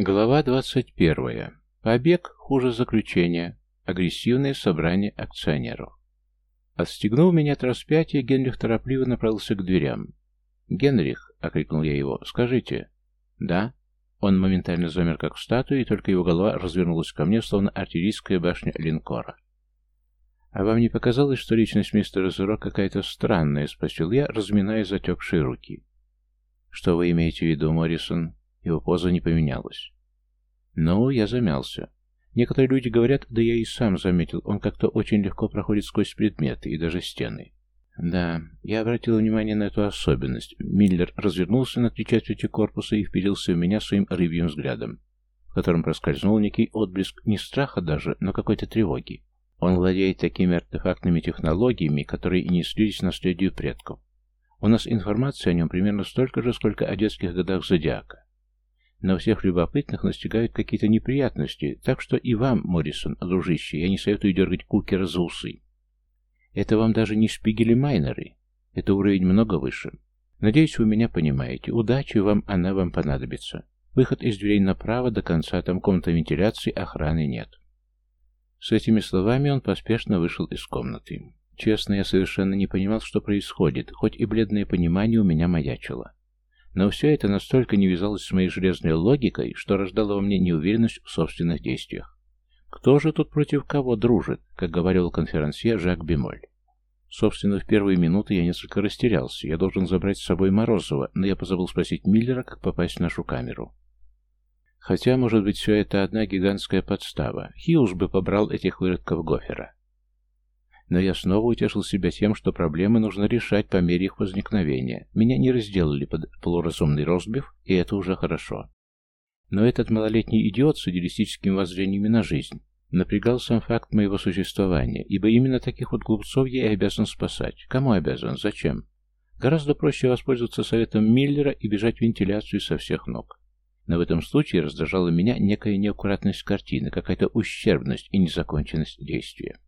Глава 21. Побег хуже заключения. Агрессивное собрание акционеров. Отстегнув меня от распятия, Генрих торопливо направился к дверям. «Генрих», — окрикнул я его, — «скажите». «Да». Он моментально замер, как статуя, и только его голова развернулась ко мне, словно артиллерийская башня линкора. «А вам не показалось, что личность мистера Зеро какая-то странная?» — спросил я, разминая затекшие руки. «Что вы имеете в виду, Моррисон?» Его поза не поменялась. Ну, я замялся. Некоторые люди говорят, да я и сам заметил, он как-то очень легко проходит сквозь предметы и даже стены. Да, я обратил внимание на эту особенность. Миллер развернулся на три четверти корпуса и впилился в меня своим рыбьим взглядом, в котором проскользнул некий отблеск не страха даже, но какой-то тревоги. Он владеет такими артефактными технологиями, которые и не слились наследию предков. У нас информации о нем примерно столько же, сколько о детских годах Зодиака. Но всех любопытных настигают какие-то неприятности, так что и вам, Моррисон, дружище, я не советую дергать кукера за усы. Это вам даже не шпигели майнеры. Это уровень много выше. Надеюсь, вы меня понимаете. Удачи вам, она вам понадобится. Выход из дверей направо до конца, там комната вентиляции, охраны нет. С этими словами он поспешно вышел из комнаты. Честно, я совершенно не понимал, что происходит, хоть и бледное понимание у меня маячило. Но все это настолько не вязалось с моей железной логикой, что рождало во мне неуверенность в собственных действиях. Кто же тут против кого дружит, как говорил конферансье Жак Бемоль? Собственно, в первые минуты я несколько растерялся. Я должен забрать с собой Морозова, но я позабыл спросить Миллера, как попасть в нашу камеру. Хотя, может быть, все это одна гигантская подстава. Хьюз бы побрал этих выродков Гофера. Но я снова утешил себя тем, что проблемы нужно решать по мере их возникновения. Меня не разделали под полуразумный розбив, и это уже хорошо. Но этот малолетний идиот с идеалистическими воззрениями на жизнь напрягал сам факт моего существования, ибо именно таких вот глупцов я и обязан спасать. Кому обязан? Зачем? Гораздо проще воспользоваться советом Миллера и бежать в вентиляцию со всех ног. Но в этом случае раздражала меня некая неаккуратность картины, какая-то ущербность и незаконченность действия.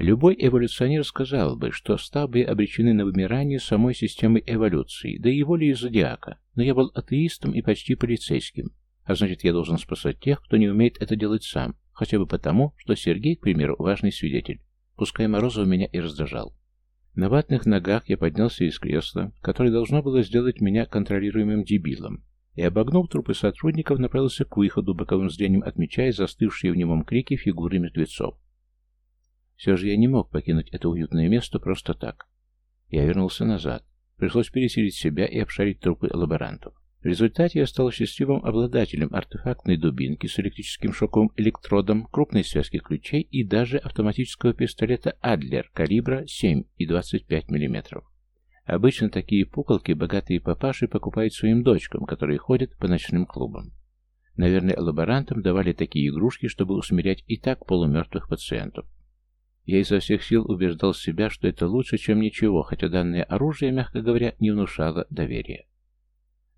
Любой эволюционер сказал бы, что стабы обречены на вымирание самой системы эволюции, да и волей зодиака, но я был атеистом и почти полицейским, а значит, я должен спасать тех, кто не умеет это делать сам, хотя бы потому, что Сергей, к примеру, важный свидетель, пускай Морозов меня и раздражал. На ватных ногах я поднялся из кресла, которое должно было сделать меня контролируемым дебилом, и, обогнув трупы сотрудников, направился к выходу, боковым зрением отмечая застывшие в немом крике фигуры мертвецов. Все же я не мог покинуть это уютное место просто так. Я вернулся назад. Пришлось переселить себя и обшарить трупы лаборантов. В результате я стал счастливым обладателем артефактной дубинки с электрическим шоковым электродом, крупной связки ключей и даже автоматического пистолета «Адлер» калибра 7 и 25 мм. Обычно такие пуколки богатые папаши покупают своим дочкам, которые ходят по ночным клубам. Наверное, лаборантам давали такие игрушки, чтобы усмирять и так полумертвых пациентов. Я изо всех сил убеждал себя, что это лучше, чем ничего, хотя данное оружие, мягко говоря, не внушало доверия.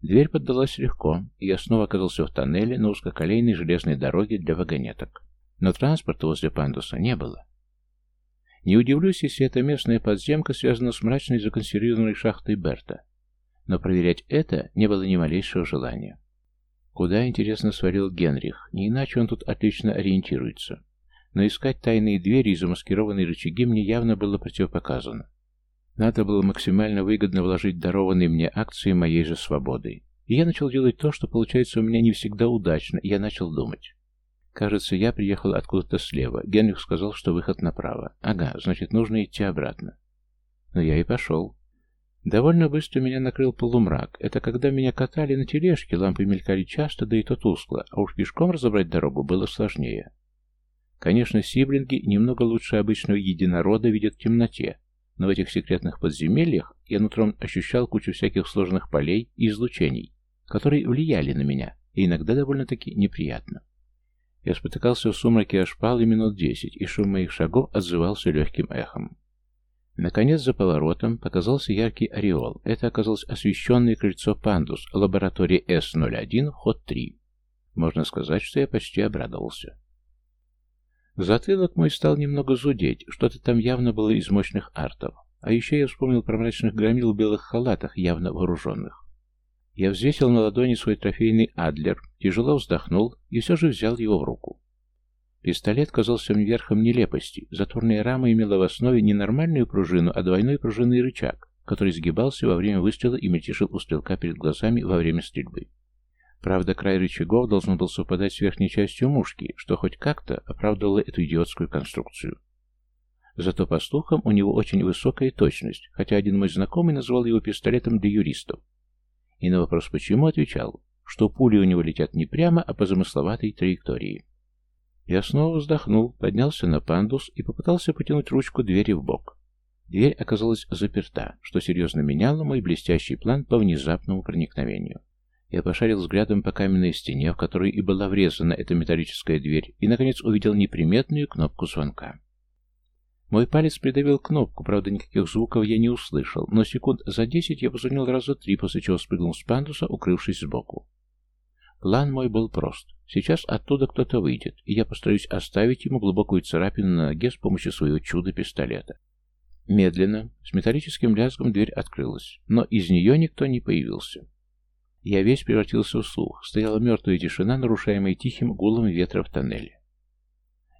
Дверь поддалась легко, и я снова оказался в тоннеле на узкоколейной железной дороге для вагонеток. Но транспорта возле пандуса не было. Не удивлюсь, если эта местная подземка связана с мрачной законсервированной шахтой Берта. Но проверять это не было ни малейшего желания. Куда, интересно, свалил Генрих, не иначе он тут отлично ориентируется но искать тайные двери и замаскированные рычаги мне явно было противопоказано. Надо было максимально выгодно вложить дарованные мне акции моей же свободы. И я начал делать то, что получается у меня не всегда удачно, и я начал думать. Кажется, я приехал откуда-то слева. Генрих сказал, что выход направо. Ага, значит, нужно идти обратно. Но я и пошел. Довольно быстро меня накрыл полумрак. Это когда меня катали на тележке, лампы мелькали часто, да и то тускло, а уж пешком разобрать дорогу было сложнее. Конечно, сиблинги немного лучше обычного единорода видят в темноте, но в этих секретных подземельях я нутром ощущал кучу всяких сложных полей и излучений, которые влияли на меня, и иногда довольно-таки неприятно. Я спотыкался в сумраке ошпалы минут десять, и шум моих шагов отзывался легким эхом. Наконец, за поворотом показался яркий ореол. Это оказалось освещенное крыльцо «Пандус», лаборатория С-01, вход 3. Можно сказать, что я почти обрадовался. Затылок мой стал немного зудеть, что-то там явно было из мощных артов. А еще я вспомнил про мрачных громил в белых халатах, явно вооруженных. Я взвесил на ладони свой трофейный Адлер тяжело вздохнул и все же взял его в руку. Пистолет казался мне верхом нелепости. Затворная рама имела в основе не нормальную пружину, а двойной пружинный рычаг, который сгибался во время выстрела и мельтешил у стрелка перед глазами во время стрельбы. Правда, край рычагов должен был совпадать с верхней частью мушки, что хоть как-то оправдывало эту идиотскую конструкцию. Зато, по слухам, у него очень высокая точность, хотя один мой знакомый назвал его пистолетом для юристов. И на вопрос «почему?» отвечал, что пули у него летят не прямо, а по замысловатой траектории. Я снова вздохнул, поднялся на пандус и попытался потянуть ручку двери в бок. Дверь оказалась заперта, что серьезно меняло мой блестящий план по внезапному проникновению. Я пошарил взглядом по каменной стене, в которой и была врезана эта металлическая дверь, и, наконец, увидел неприметную кнопку звонка. Мой палец придавил кнопку, правда, никаких звуков я не услышал, но секунд за десять я позвонил раза три, после чего спрыгнул с пандуса, укрывшись сбоку. План мой был прост. Сейчас оттуда кто-то выйдет, и я постараюсь оставить ему глубокую царапину на ноге с помощью своего чуда-пистолета. Медленно, с металлическим лязгом дверь открылась, но из нее никто не появился. Я весь превратился в слух. Стояла мертвая тишина, нарушаемая тихим гулом ветра в тоннеле.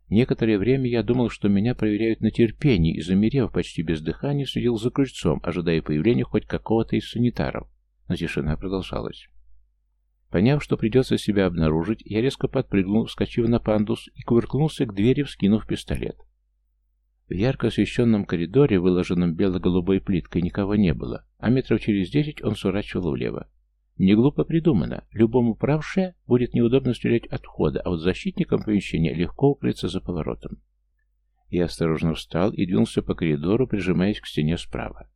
Некоторое время я думал, что меня проверяют на терпение, и, замерев почти без дыхания, следил за крыльцом, ожидая появления хоть какого-то из санитаров. Но тишина продолжалась. Поняв, что придется себя обнаружить, я резко подпрыгнул, вскочив на пандус, и кувыркнулся к двери, вскинув пистолет. В ярко освещенном коридоре, выложенном бело-голубой плиткой, никого не было, а метров через десять он сворачивал влево. Не глупо придумано. Любому правше будет неудобно стрелять от входа, а вот защитникам помещения легко укрыться за поворотом. Я осторожно встал и двинулся по коридору, прижимаясь к стене справа.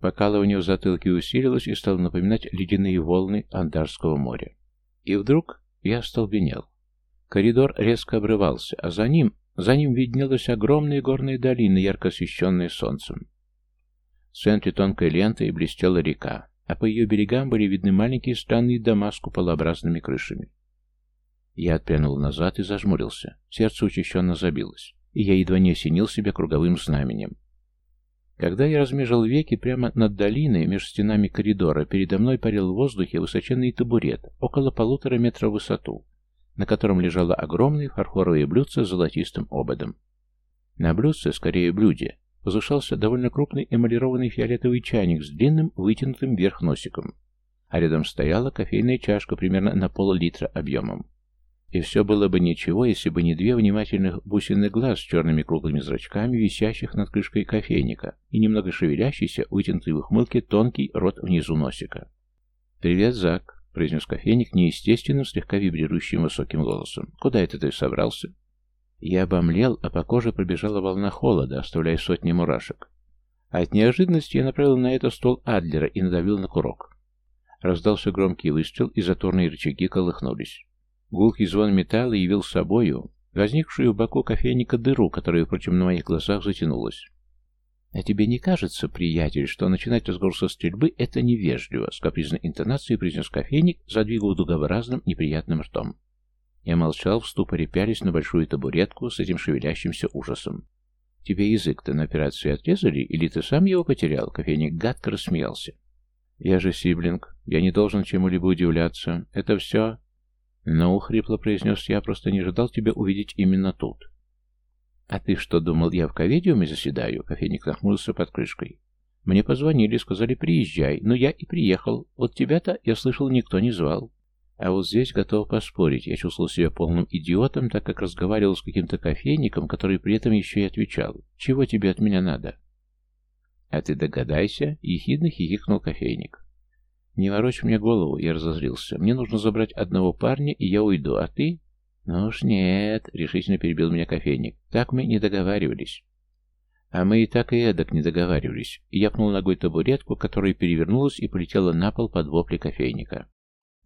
Покалывание в затылке усилилось и стало напоминать ледяные волны Андарского моря. И вдруг я остолбенел. Коридор резко обрывался, а за ним, за ним виднелась огромная горная долина, ярко освещенная солнцем. В центре тонкой лентой блестела река а по ее берегам были видны маленькие странные дома с куполообразными крышами. Я отпрянул назад и зажмурился. Сердце учащенно забилось, и я едва не осенил себя круговым знаменем. Когда я размежил веки прямо над долиной, между стенами коридора, передо мной парил в воздухе высоченный табурет, около полутора метров в высоту, на котором лежало огромное фарфоровое блюдце с золотистым ободом. На блюдце, скорее блюде, возвышался довольно крупный эмалированный фиолетовый чайник с длинным вытянутым вверх носиком, а рядом стояла кофейная чашка примерно на пол-литра объемом. И все было бы ничего, если бы не две внимательных бусинных глаз с черными круглыми зрачками, висящих над крышкой кофейника, и немного шевелящийся, вытянутый в ухмылке, тонкий рот внизу носика. «Привет, Зак», — произнес кофейник неестественным, слегка вибрирующим высоким голосом. «Куда это ты собрался?» Я обомлел, а по коже пробежала волна холода, оставляя сотни мурашек. А от неожиданности я направил на это стол Адлера и надавил на курок. Раздался громкий выстрел, и заторные рычаги колыхнулись. Гулкий звон металла явил собою возникшую в боку кофейника дыру, которая, впрочем, на моих глазах затянулась. «А тебе не кажется, приятель, что начинать разговор со стрельбы — это невежливо?» — с капризной интонацией произнес кофейник, задвигав дугообразным неприятным ртом. Я молчал, в ступоре пялись на большую табуретку с этим шевелящимся ужасом. «Тебе язык-то на операции отрезали, или ты сам его потерял?» Кофейник гадко рассмеялся. «Я же сиблинг. Я не должен чему-либо удивляться. Это все...» «Ну, — хрипло произнес я, — просто не ожидал тебя увидеть именно тут». «А ты что, думал, я в коведиуме заседаю?» Кофейник нахмурился под крышкой. «Мне позвонили, сказали, приезжай. Но я и приехал. Вот тебя-то, я слышал, никто не звал. А вот здесь готов поспорить. Я чувствовал себя полным идиотом, так как разговаривал с каким-то кофейником, который при этом еще и отвечал. «Чего тебе от меня надо?» «А ты догадайся», — ехидно хихикнул кофейник. «Не ворочь мне голову», — я разозлился. «Мне нужно забрать одного парня, и я уйду, а ты...» «Ну уж нет», — решительно перебил меня кофейник. «Так мы не договаривались». А мы и так и эдак не договаривались. Я пнул ногой табуретку, которая перевернулась и полетела на пол под вопли кофейника.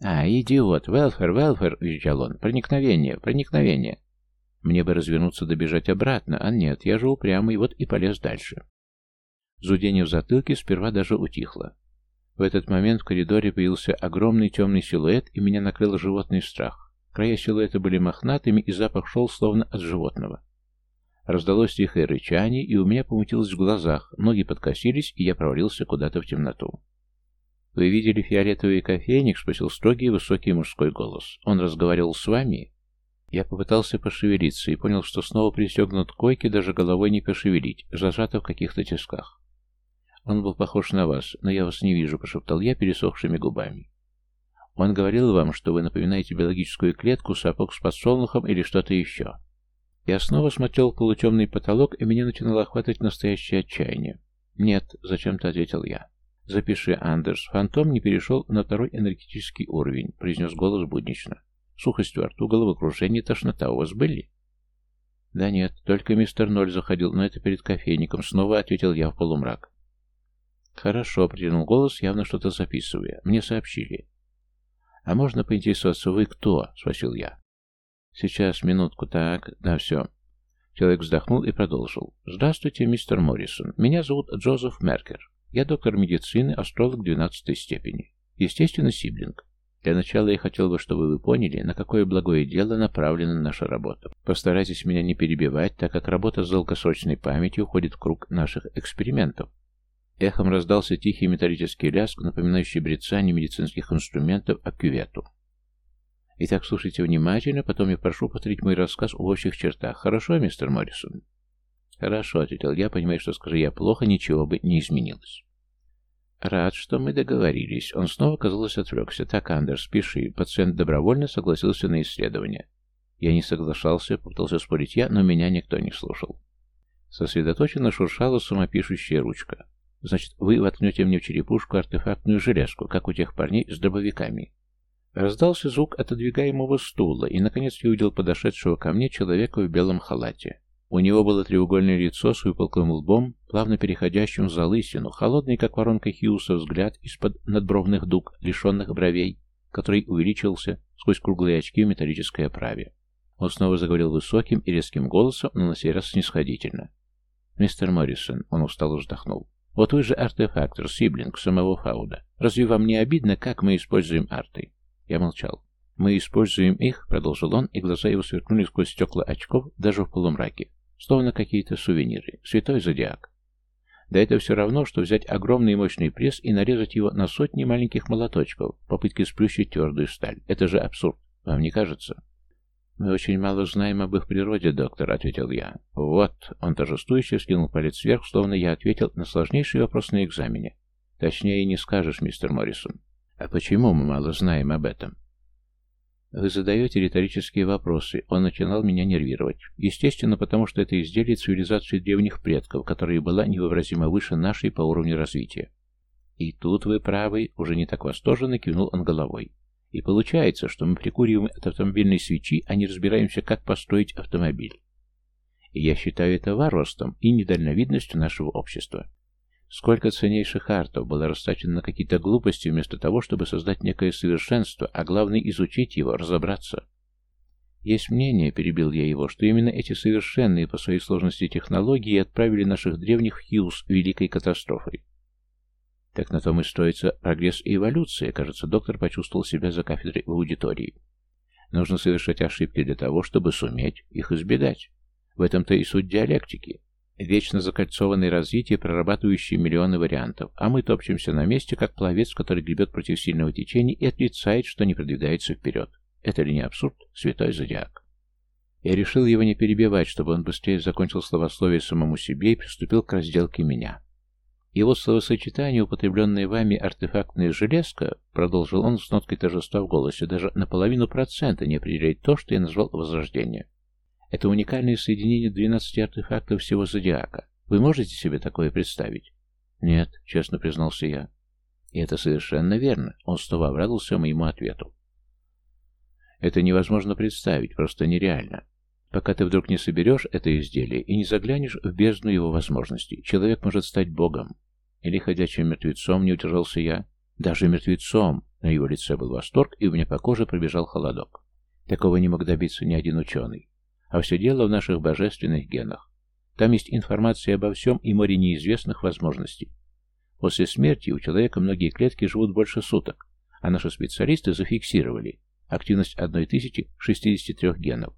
«А, идиот! Велфер, Велфер!» — визжал он. «Проникновение! Проникновение!» Мне бы развернуться добежать обратно, а нет, я же упрямый, вот и полез дальше. Зудение в затылке сперва даже утихло. В этот момент в коридоре появился огромный темный силуэт, и меня накрыл животный страх. Края силуэта были мохнатыми, и запах шел словно от животного. Раздалось тихое рычание, и у меня помутилось в глазах, ноги подкосились, и я провалился куда-то в темноту. «Вы видели фиолетовый кофейник?» — спросил строгий высокий мужской голос. «Он разговаривал с вами?» Я попытался пошевелиться и понял, что снова пристегнут к койке, даже головой не пошевелить, зажато в каких-то тисках. «Он был похож на вас, но я вас не вижу», — пошептал я пересохшими губами. «Он говорил вам, что вы напоминаете биологическую клетку, сапог с подсолнухом или что-то еще?» Я снова смотрел в полутемный потолок, и меня начинало охватывать настоящее отчаяние. «Нет», — зачем-то ответил я. «Запиши, Андерс. Фантом не перешел на второй энергетический уровень», — произнес голос буднично. «Сухость во рту, головокружение, тошнота у вас были?» «Да нет, только мистер Ноль заходил, но это перед кофейником», — снова ответил я в полумрак. «Хорошо», — протянул голос, явно что-то записывая. «Мне сообщили». «А можно поинтересоваться, вы кто?» — спросил я. «Сейчас, минутку, так, да, все». Человек вздохнул и продолжил. «Здравствуйте, мистер Моррисон. Меня зовут Джозеф Меркер. Я доктор медицины, астролог 12 степени. Естественно, сиблинг. Для начала я хотел бы, чтобы вы поняли, на какое благое дело направлена наша работа. Постарайтесь меня не перебивать, так как работа с долгосрочной памятью уходит в круг наших экспериментов. Эхом раздался тихий металлический лязг, напоминающий брецание медицинских инструментов о кювету. Итак, слушайте внимательно, потом я прошу повторить мой рассказ в общих чертах. Хорошо, мистер Моррисон? Хорошо, ответил я, понимая, что скажи я плохо, ничего бы не изменилось. Рад, что мы договорились. Он снова, казалось, отвлекся. Так, Андерс, пиши. Пациент добровольно согласился на исследование. Я не соглашался, попытался спорить я, но меня никто не слушал. Сосредоточенно шуршала самопишущая ручка. Значит, вы воткнете мне в черепушку артефактную железку, как у тех парней с дробовиками. Раздался звук отодвигаемого стула, и, наконец, я увидел подошедшего ко мне человека в белом халате. У него было треугольное лицо с выпуклым лбом, плавно переходящим в залысину, холодный, как воронка Хьюса, взгляд из-под надбровных дуг, лишенных бровей, который увеличился сквозь круглые очки в металлической оправе. Он снова заговорил высоким и резким голосом, но на сей раз снисходительно. «Мистер Моррисон», — он устало вздохнул, — «вот вы же артефактор, сиблинг самого Фауда. Разве вам не обидно, как мы используем арты?» Я молчал. «Мы используем их», — продолжил он, и глаза его сверкнули сквозь стекла очков, даже в полумраке, словно какие-то сувениры. Святой зодиак. Да это все равно, что взять огромный и мощный пресс и нарезать его на сотни маленьких молоточков, попытки сплющить твердую сталь. Это же абсурд, вам не кажется? «Мы очень мало знаем об их природе, доктор», — ответил я. «Вот», — он торжествующе скинул палец вверх, словно я ответил на сложнейший вопрос на экзамене. «Точнее не скажешь, мистер Моррисон. А почему мы мало знаем об этом? Вы задаете риторические вопросы. Он начинал меня нервировать. Естественно, потому что это изделие цивилизации древних предков, которая была невообразимо выше нашей по уровню развития. И тут вы правы, уже не так восторженно кивнул он головой. И получается, что мы прикуриваем от автомобильной свечи, а не разбираемся, как построить автомобиль. И я считаю это варварством и недальновидностью нашего общества. Сколько ценнейших артов было растрачено на какие-то глупости, вместо того, чтобы создать некое совершенство, а главное изучить его, разобраться. Есть мнение, перебил я его, что именно эти совершенные по своей сложности технологии отправили наших древних в Хьюз великой катастрофой. Так на том и строится прогресс и эволюция, кажется, доктор почувствовал себя за кафедрой в аудитории. Нужно совершать ошибки для того, чтобы суметь их избегать. В этом-то и суть диалектики. Вечно закольцованное развитие, прорабатывающее миллионы вариантов, а мы топчемся на месте, как пловец, который гребет против сильного течения и отрицает, что не продвигается вперед. Это ли не абсурд? Святой зодиак. Я решил его не перебивать, чтобы он быстрее закончил словословие самому себе и приступил к разделке меня. Вот словосочетание, употребленное вами артефактная железка, продолжил он с ноткой торжества в голосе, даже наполовину процента не определяет то, что я назвал возрождение. Это уникальное соединение 12 артефактов всего зодиака. Вы можете себе такое представить? Нет, честно признался я. И это совершенно верно. Он снова обрадовался моему ответу. Это невозможно представить, просто нереально. Пока ты вдруг не соберешь это изделие и не заглянешь в бездну его возможностей, человек может стать богом. Или ходячим мертвецом, не удержался я. Даже мертвецом. На его лице был восторг, и у меня по коже пробежал холодок. Такого не мог добиться ни один ученый. А все дело в наших божественных генах. Там есть информация обо всем и море неизвестных возможностей. После смерти у человека многие клетки живут больше суток, а наши специалисты зафиксировали активность 1063 генов.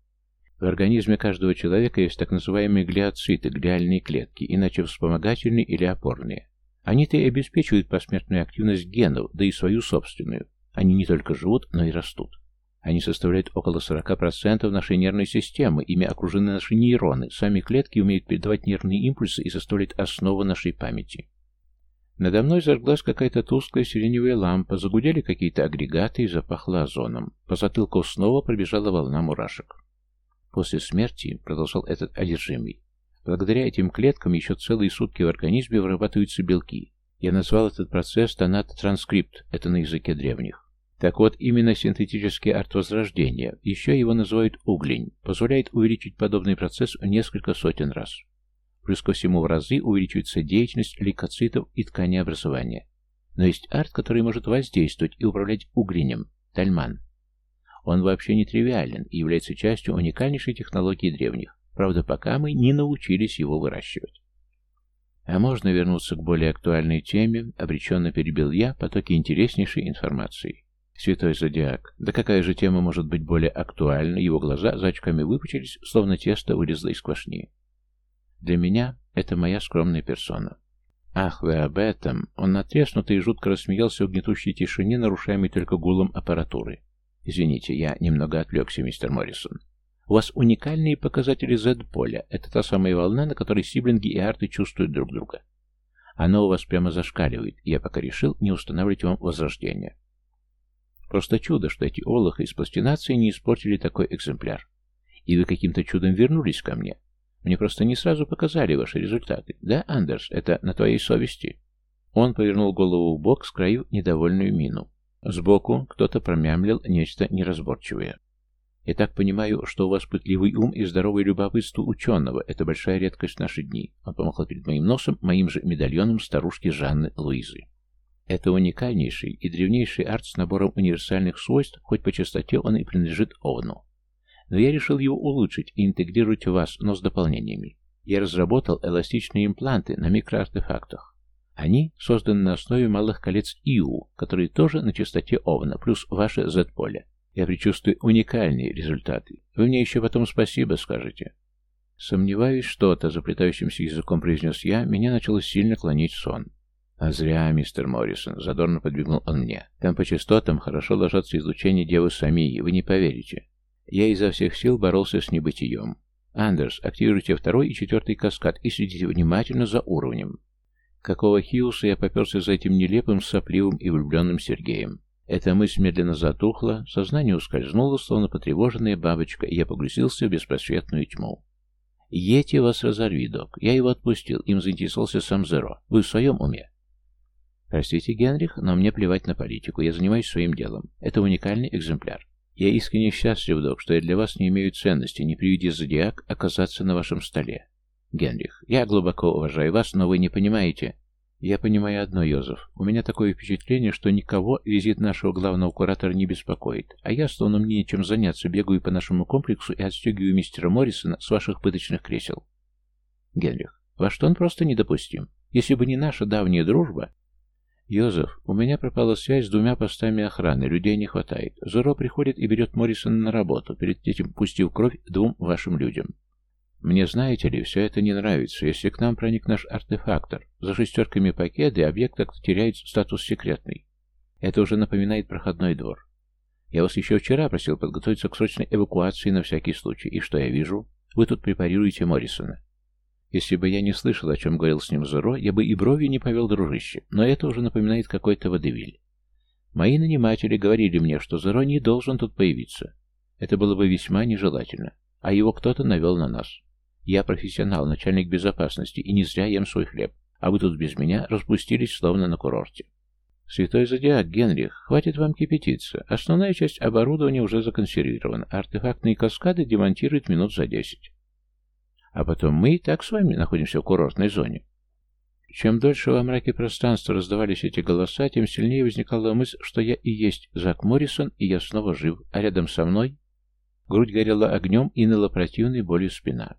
В организме каждого человека есть так называемые глиоциты, глиальные клетки, иначе вспомогательные или опорные. Они-то и обеспечивают посмертную активность генов, да и свою собственную. Они не только живут, но и растут. Они составляют около 40% нашей нервной системы, ими окружены наши нейроны, сами клетки умеют передавать нервные импульсы и составляют основу нашей памяти. Надо мной зажглась какая-то тусклая сиреневая лампа, загудели какие-то агрегаты и запахло озоном. По затылку снова пробежала волна мурашек. После смерти, продолжал этот одержимый, благодаря этим клеткам еще целые сутки в организме вырабатываются белки. Я назвал этот процесс тонат-транскрипт, это на языке древних. Так вот, именно синтетический арт возрождения, еще его называют углень, позволяет увеличить подобный процесс в несколько сотен раз. Плюс ко всему в разы увеличивается деятельность лейкоцитов и тканеобразования. Но есть арт, который может воздействовать и управлять угленем, тальман. Он вообще не тривиален и является частью уникальнейшей технологии древних, правда пока мы не научились его выращивать. А можно вернуться к более актуальной теме, обреченно перебил я потоки интереснейшей информации. Святой Зодиак. Да какая же тема может быть более актуальна? Его глаза за очками выпучились, словно тесто вылезло из квашни. Для меня это моя скромная персона. Ах, вы об этом! Он натреснутый и жутко рассмеялся в гнетущей тишине, нарушаемой только гулом аппаратуры. Извините, я немного отвлекся, мистер Моррисон. У вас уникальные показатели Z-поля. Это та самая волна, на которой сиблинги и арты чувствуют друг друга. Оно у вас прямо зашкаливает, и я пока решил не устанавливать вам возрождение. Просто чудо, что эти олохи из пластинации не испортили такой экземпляр. И вы каким-то чудом вернулись ко мне. Мне просто не сразу показали ваши результаты. Да, Андерс, это на твоей совести?» Он повернул голову в бок, скроив недовольную мину. Сбоку кто-то промямлил нечто неразборчивое. «Я так понимаю, что у вас пытливый ум и здоровое любопытство ученого. Это большая редкость в наши дни». Он помахал перед моим носом моим же медальоном старушки Жанны Луизы. Это уникальнейший и древнейший арт с набором универсальных свойств, хоть по частоте он и принадлежит Овну. Но я решил его улучшить и интегрировать в вас, но с дополнениями. Я разработал эластичные импланты на микроартефактах. Они созданы на основе малых колец ИУ, которые тоже на частоте Овна, плюс ваше Z-поле. Я предчувствую уникальные результаты. Вы мне еще потом спасибо скажете. Сомневаюсь что-то, заплетающимся языком произнес я, меня начало сильно клонить сон. «А зря, мистер Моррисон», — задорно подбегнул он мне. «Там по частотам хорошо ложатся излучения Девы Самии, вы не поверите». Я изо всех сил боролся с небытием. «Андерс, активируйте второй и четвертый каскад и следите внимательно за уровнем». Какого хиуса я поперся за этим нелепым, сопливым и влюбленным Сергеем? Эта мысль медленно затухла, сознание ускользнуло, словно потревоженная бабочка, и я погрузился в беспросветную тьму. «Ети вас разорви, док. Я его отпустил, им заинтересовался сам Зеро. Вы в своем уме?» Простите, Генрих, но мне плевать на политику. Я занимаюсь своим делом. Это уникальный экземпляр. Я искренне счастлив, док, что я для вас не имею ценности, не приведи зодиак оказаться на вашем столе. Генрих, я глубоко уважаю вас, но вы не понимаете. Я понимаю одно, Йозеф. У меня такое впечатление, что никого визит нашего главного куратора не беспокоит, а я, словно мне нечем заняться, бегаю по нашему комплексу и отстегиваю мистера Моррисона с ваших пыточных кресел. Генрих, ваш тон просто недопустим. Если бы не наша давняя дружба, «Йозеф, у меня пропала связь с двумя постами охраны, людей не хватает. Зеро приходит и берет Моррисона на работу, перед этим пустив кровь двум вашим людям. Мне, знаете ли, все это не нравится. Если к нам проник наш артефактор, за шестерками пакеты объект теряет статус секретный. Это уже напоминает проходной двор. Я вас еще вчера просил подготовиться к срочной эвакуации на всякий случай. И что я вижу? Вы тут препарируете Моррисона. Если бы я не слышал, о чем говорил с ним Зеро, я бы и брови не повел дружище, но это уже напоминает какой-то водевиль. Мои наниматели говорили мне, что Зеро не должен тут появиться. Это было бы весьма нежелательно, а его кто-то навел на нас. Я профессионал, начальник безопасности, и не зря ем свой хлеб, а вы тут без меня распустились, словно на курорте. Святой Зодиак, Генрих, хватит вам кипятиться. Основная часть оборудования уже законсервирована, артефактные каскады демонтируют минут за десять. А потом мы и так с вами находимся в курортной зоне. Чем дольше во мраке пространства раздавались эти голоса, тем сильнее возникала мысль, что я и есть Зак Моррисон, и я снова жив, а рядом со мной грудь горела огнем и ныла противной болью спина.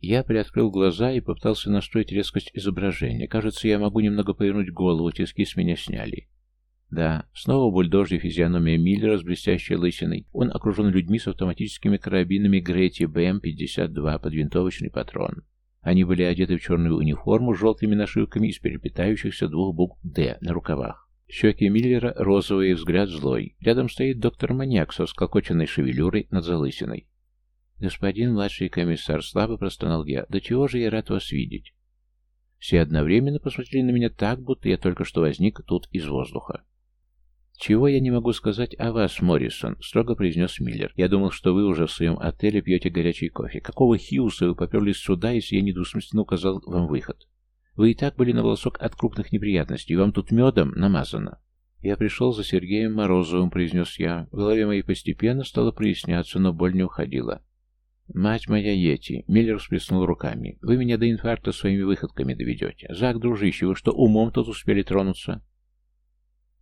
Я приоткрыл глаза и попытался настроить резкость изображения. Кажется, я могу немного повернуть голову, тиски с меня сняли. Да, снова бульдожья физиономия Миллера с блестящей лысиной. Он окружен людьми с автоматическими карабинами Грети БМ-52 под винтовочный патрон. Они были одеты в черную униформу с желтыми нашивками из переплетающихся двух букв «Д» на рукавах. Щеки Миллера розовые, взгляд злой. Рядом стоит доктор-маньяк со сколкоченной шевелюрой над залысиной. «Господин младший комиссар, слабо простонал я. Да чего же я рад вас видеть?» Все одновременно посмотрели на меня так, будто я только что возник тут из воздуха. «Чего я не могу сказать о вас, Моррисон?» — строго произнес Миллер. «Я думал, что вы уже в своем отеле пьете горячий кофе. Какого хиуса вы поперлись сюда, если я недвусмысленно указал вам выход? Вы и так были на волосок от крупных неприятностей, вам тут медом намазано». «Я пришел за Сергеем Морозовым», — произнес я. В голове моей постепенно стало проясняться, но боль не уходила. «Мать моя Йети!» — Миллер всплеснул руками. «Вы меня до инфаркта своими выходками доведете. Зак, дружище, вы что, умом тут успели тронуться?»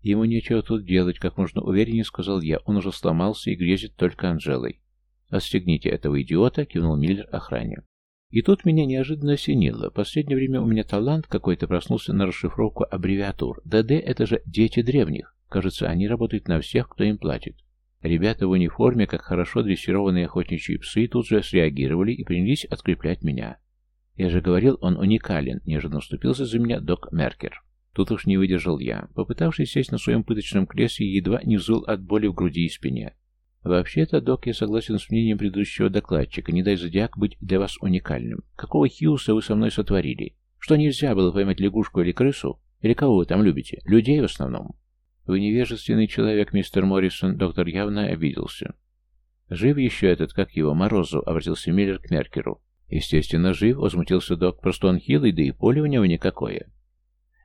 Ему нечего тут делать, как можно увереннее сказал я. Он уже сломался и грезит только Анжелой. «Отстегните этого идиота», — кивнул Миллер охране. И тут меня неожиданно осенило. Последнее время у меня талант какой-то проснулся на расшифровку аббревиатур. ДД — это же дети древних. Кажется, они работают на всех, кто им платит. Ребята в униформе, как хорошо дрессированные охотничьи псы, тут же среагировали и принялись откреплять меня. Я же говорил, он уникален, неожиданно вступился за меня док Меркер. Тут уж не выдержал я. Попытавшись сесть на своем пыточном кресле, едва не взвыл от боли в груди и спине. Вообще-то, док, я согласен с мнением предыдущего докладчика. Не дай зодиак быть для вас уникальным. Какого хиуса вы со мной сотворили? Что нельзя было поймать лягушку или крысу? Или кого вы там любите? Людей в основном. Вы невежественный человек, мистер Моррисон. Доктор явно обиделся. Жив еще этот, как его, Морозу, обратился Миллер к Меркеру. Естественно, жив, возмутился док. Просто он хилый, да и поле у него никакое.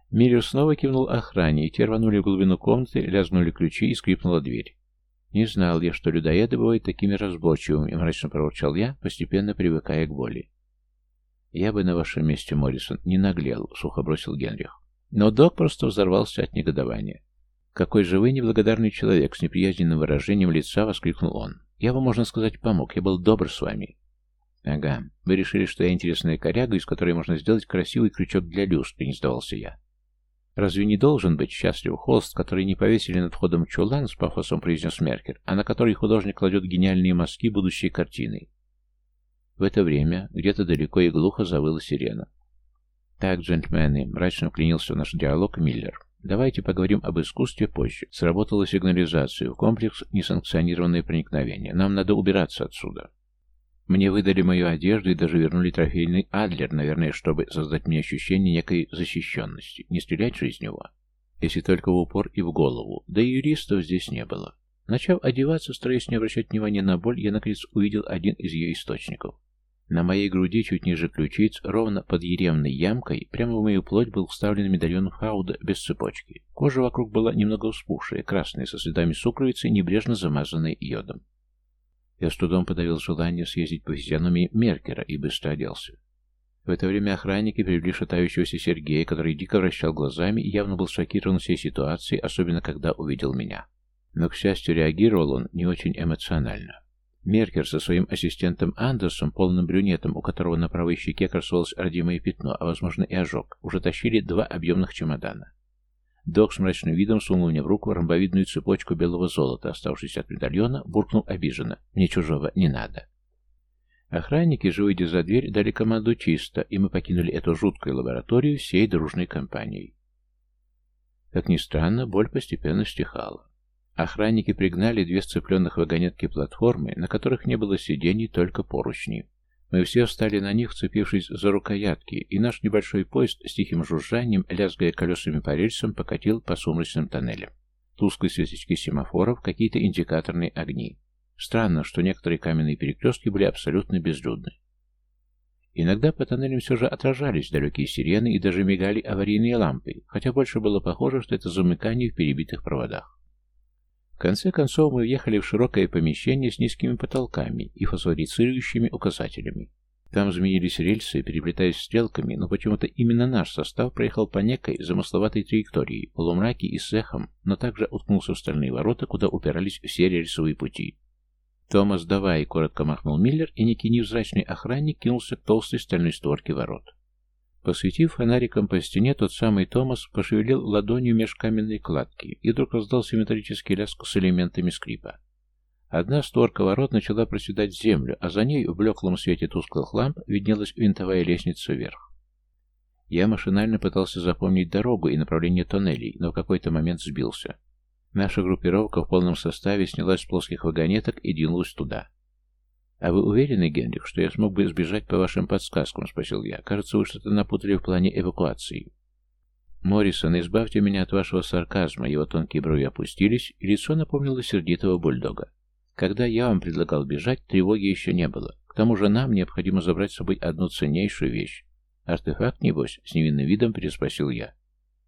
Миллер снова кивнул охране, и те рванули в глубину комнаты, лязгнули ключи и скрипнула дверь. «Не знал я, что людоеды бывают такими разборчивыми», — мрачно проворчал я, постепенно привыкая к боли. «Я бы на вашем месте, Моррисон, не наглел», — сухо бросил Генрих. Но док просто взорвался от негодования. «Какой же вы неблагодарный человек!» — с неприязненным выражением лица воскликнул он. «Я вам, можно сказать, помог. Я был добр с вами». «Ага. Вы решили, что я интересная коряга, из которой можно сделать красивый крючок для люстры», — не сдавался я. «Разве не должен быть счастлив холст, который не повесили над входом чулан?» — с пафосом произнес Меркер, а на который художник кладет гениальные мазки будущей картины. В это время где-то далеко и глухо завыла сирена. «Так, джентльмены», — мрачно вклинился в наш диалог Миллер. «Давайте поговорим об искусстве позже. Сработала сигнализация, в комплекс несанкционированное проникновение. Нам надо убираться отсюда». Мне выдали мою одежду и даже вернули трофейный Адлер, наверное, чтобы создать мне ощущение некой защищенности. Не стрелять же из него. Если только в упор и в голову. Да и юристов здесь не было. Начав одеваться, стараясь не обращать внимания на боль, я наконец увидел один из ее источников. На моей груди, чуть ниже ключиц, ровно под еремной ямкой, прямо в мою плоть был вставлен медальон Хауда без цепочки. Кожа вокруг была немного вспухшая, красная, со следами сукровицы, небрежно замазанной йодом. Я с трудом подавил желание съездить по физиономии Меркера и быстро оделся. В это время охранники привели шатающегося Сергея, который дико вращал глазами и явно был шокирован всей ситуацией, особенно когда увидел меня. Но, к счастью, реагировал он не очень эмоционально. Меркер со своим ассистентом Андерсом, полным брюнетом, у которого на правой щеке красовалось родимое пятно, а возможно и ожог, уже тащили два объемных чемодана. Док с мрачным видом сунул мне в руку ромбовидную цепочку белого золота, оставшись от медальона, буркнул обиженно. «Мне чужого не надо». Охранники же, выйдя за дверь, дали команду чисто, и мы покинули эту жуткую лабораторию всей дружной компанией. Как ни странно, боль постепенно стихала. Охранники пригнали две сцепленных вагонетки платформы, на которых не было сидений, только поручни. Мы все встали на них, вцепившись за рукоятки, и наш небольшой поезд с тихим жужжанием, лязгая колесами по рельсам, покатил по сумрачным тоннелям. Тусклые светочки семафоров, какие-то индикаторные огни. Странно, что некоторые каменные перекрестки были абсолютно безлюдны. Иногда по тоннелям все же отражались далекие сирены и даже мигали аварийные лампы, хотя больше было похоже, что это замыкание в перебитых проводах. В конце концов мы въехали в широкое помещение с низкими потолками и фосфорицирующими указателями. Там изменились рельсы, переплетаясь стрелками, но почему-то именно наш состав проехал по некой замысловатой траектории, полумраке и с эхом, но также уткнулся в стальные ворота, куда упирались все рельсовые пути. «Томас, давай!» — коротко махнул Миллер, и некий невзрачный охранник кинулся к толстой стальной створке ворот. Посветив фонариком по стене, тот самый Томас пошевелил ладонью меж каменной кладки, и вдруг раздался металлический лязг с элементами скрипа. Одна створка ворот начала проседать в землю, а за ней в блеклом свете тусклых ламп виднелась винтовая лестница вверх. Я машинально пытался запомнить дорогу и направление тоннелей, но в какой-то момент сбился. Наша группировка в полном составе снялась с плоских вагонеток и двинулась туда. «А вы уверены, Генрих, что я смог бы избежать по вашим подсказкам?» — спросил я. «Кажется, вы что-то напутали в плане эвакуации». «Моррисон, избавьте меня от вашего сарказма». Его тонкие брови опустились, и лицо напомнило сердитого бульдога. «Когда я вам предлагал бежать, тревоги еще не было. К тому же нам необходимо забрать с собой одну ценнейшую вещь. Артефакт, небось?» — с невинным видом переспросил я.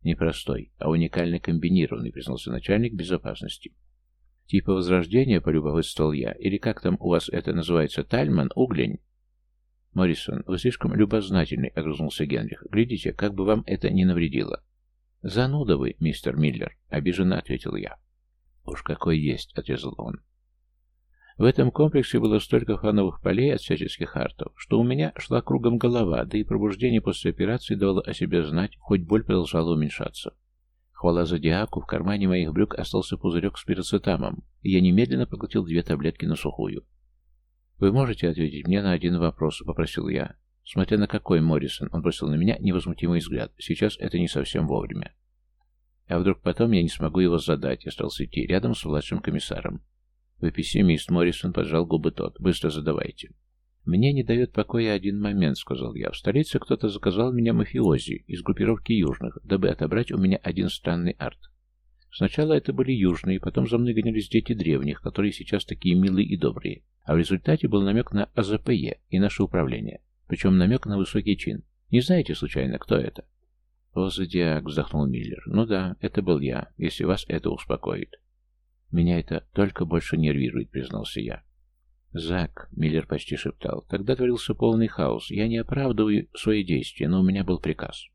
«Непростой, а уникально комбинированный», — признался начальник безопасности. «Типа возрождения», — полюбопытствовал я, «или как там у вас это называется, тальман, углень?» «Моррисон, вы слишком любознательный», — огрызнулся Генрих. «Глядите, как бы вам это не навредило». «Зануда вы, мистер Миллер», — обиженно ответил я. «Уж какой есть», — отрезал он. В этом комплексе было столько фановых полей от всяческих артов, что у меня шла кругом голова, да и пробуждение после операции давало о себе знать, хоть боль продолжала уменьшаться. Хвала зодиаку, в кармане моих брюк остался пузырек с пирацетамом, и я немедленно проглотил две таблетки на сухую. «Вы можете ответить мне на один вопрос?» — попросил я. Смотря на какой Моррисон, он бросил на меня невозмутимый взгляд. Сейчас это не совсем вовремя. А вдруг потом я не смогу его задать, я стал идти рядом с младшим комиссаром. «Вы пессимист, Моррисон», — поджал губы тот. «Быстро задавайте». «Мне не дает покоя один момент», — сказал я. «В столице кто-то заказал меня мафиози из группировки южных, дабы отобрать у меня один странный арт. Сначала это были южные, потом за мной гонялись дети древних, которые сейчас такие милые и добрые. А в результате был намек на АЗПЕ и наше управление. Причем намек на высокий чин. Не знаете, случайно, кто это?» «О, зодиак», — вздохнул Миллер. «Ну да, это был я, если вас это успокоит». «Меня это только больше нервирует», — признался я. «Зак», — Миллер почти шептал, — «тогда творился полный хаос. Я не оправдываю свои действия, но у меня был приказ».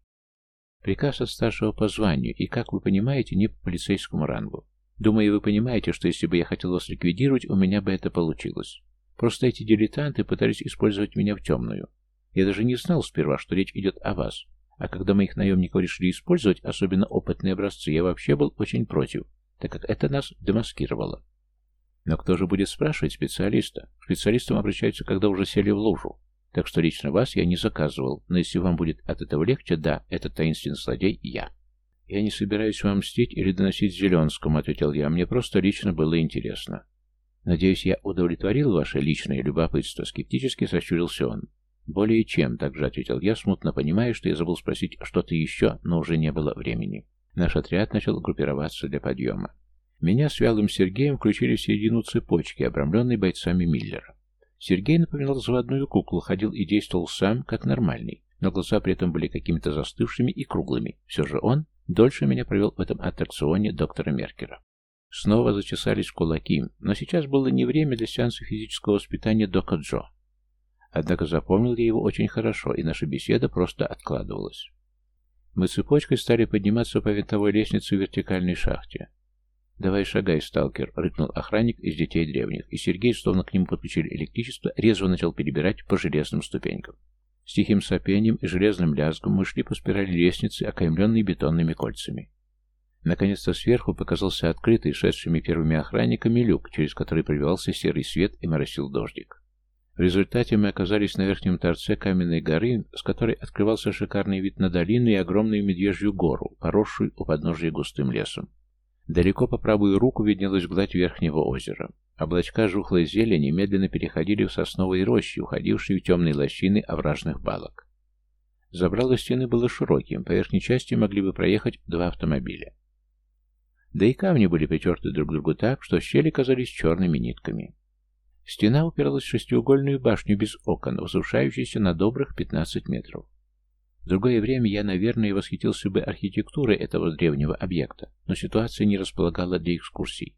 «Приказ от старшего по званию, и, как вы понимаете, не по полицейскому рангу. Думаю, вы понимаете, что если бы я хотел вас ликвидировать, у меня бы это получилось. Просто эти дилетанты пытались использовать меня в темную. Я даже не знал сперва, что речь идет о вас. А когда моих наемников решили использовать, особенно опытные образцы, я вообще был очень против, так как это нас демаскировало. Но кто же будет спрашивать специалиста? К специалистам обращаются, когда уже сели в лужу. Так что лично вас я не заказывал, но если вам будет от этого легче, да, этот таинственный злодей я. «Я не собираюсь вам мстить или доносить Зеленскому», — ответил я. «Мне просто лично было интересно». «Надеюсь, я удовлетворил ваше личное любопытство», — скептически сощурился он. «Более чем», — также ответил я, смутно понимая, что я забыл спросить что-то еще, но уже не было времени. Наш отряд начал группироваться для подъема. Меня с Вялым Сергеем включили в середину цепочки, обрамленной бойцами Миллера. Сергей напоминал заводную куклу, ходил и действовал сам, как нормальный, но глаза при этом были какими-то застывшими и круглыми. Все же он дольше меня провел в этом аттракционе доктора Меркера. Снова зачесались кулаки, но сейчас было не время для сеанса физического воспитания Дока Джо. Однако запомнил я его очень хорошо, и наша беседа просто откладывалась. Мы цепочкой стали подниматься по винтовой лестнице в вертикальной шахте. «Давай шагай, сталкер!» — рыкнул охранник из детей древних, и Сергей, словно к нему подключили электричество, резво начал перебирать по железным ступенькам. С тихим сопением и железным лязгом мы шли по спирали лестницы, окаймленной бетонными кольцами. Наконец-то сверху показался открытый, шедшими первыми охранниками люк, через который пробивался серый свет и моросил дождик. В результате мы оказались на верхнем торце каменной горы, с которой открывался шикарный вид на долину и огромную медвежью гору, поросшую у подножия густым лесом. Далеко по правую руку виднелась гладь верхнего озера. Облачка жухлой зелени медленно переходили в сосновые рощи, уходившие в темные лощины овражных балок. Забрало стены было широким, по верхней части могли бы проехать два автомобиля. Да и камни были притерты друг к другу так, что щели казались черными нитками. Стена упиралась в шестиугольную башню без окон, возвышающуюся на добрых 15 метров. В другое время я, наверное, восхитился бы архитектурой этого древнего объекта, но ситуация не располагала для экскурсий.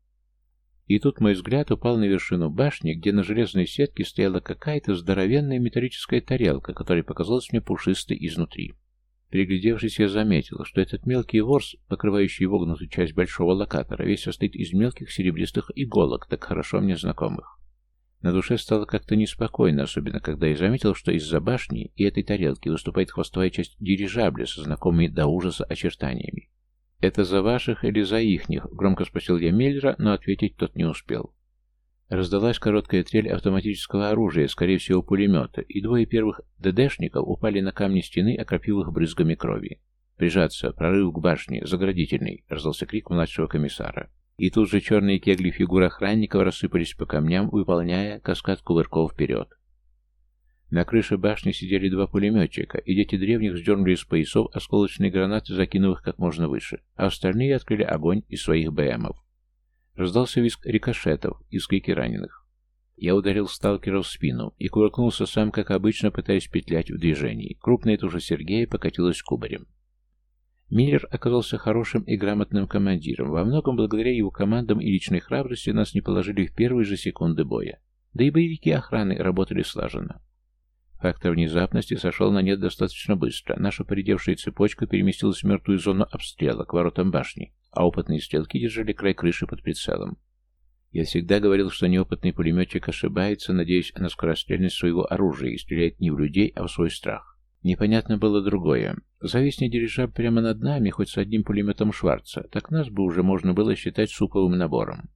И тут мой взгляд упал на вершину башни, где на железной сетке стояла какая-то здоровенная металлическая тарелка, которая показалась мне пушистой изнутри. Переглядевшись, я заметил, что этот мелкий ворс, покрывающий вогнутую часть большого локатора, весь состоит из мелких серебристых иголок, так хорошо мне знакомых. На душе стало как-то неспокойно, особенно когда я заметил, что из-за башни и этой тарелки выступает хвостовая часть дирижабля со знакомыми до ужаса очертаниями. «Это за ваших или за ихних?» — громко спросил я Миллера, но ответить тот не успел. Раздалась короткая трель автоматического оружия, скорее всего пулемета, и двое первых ДДшников упали на камни стены, окропив их брызгами крови. «Прижаться! Прорыв к башне! Заградительный!» — раздался крик младшего комиссара. И тут же черные кегли фигур охранников рассыпались по камням, выполняя каскад кувырков вперед. На крыше башни сидели два пулеметчика, и дети древних сдернули из поясов осколочные гранаты, закинув их как можно выше, а остальные открыли огонь из своих БМов. Раздался визг рикошетов и скрики раненых. Я ударил сталкера в спину и кувыркнулся сам, как обычно, пытаясь петлять в движении. Крупная туша Сергея покатилась кубарем. Миллер оказался хорошим и грамотным командиром. Во многом благодаря его командам и личной храбрости нас не положили в первые же секунды боя. Да и боевики охраны работали слаженно. Фактор внезапности сошел на нет достаточно быстро. Наша поредевшая цепочка переместилась в мертвую зону обстрела, к воротам башни, а опытные стрелки держали край крыши под прицелом. Я всегда говорил, что неопытный пулеметчик ошибается, надеясь на скорострельность своего оружия и стреляет не в людей, а в свой страх. Непонятно было другое. Зависни дирижабль прямо над нами, хоть с одним пулеметом Шварца, так нас бы уже можно было считать суповым набором.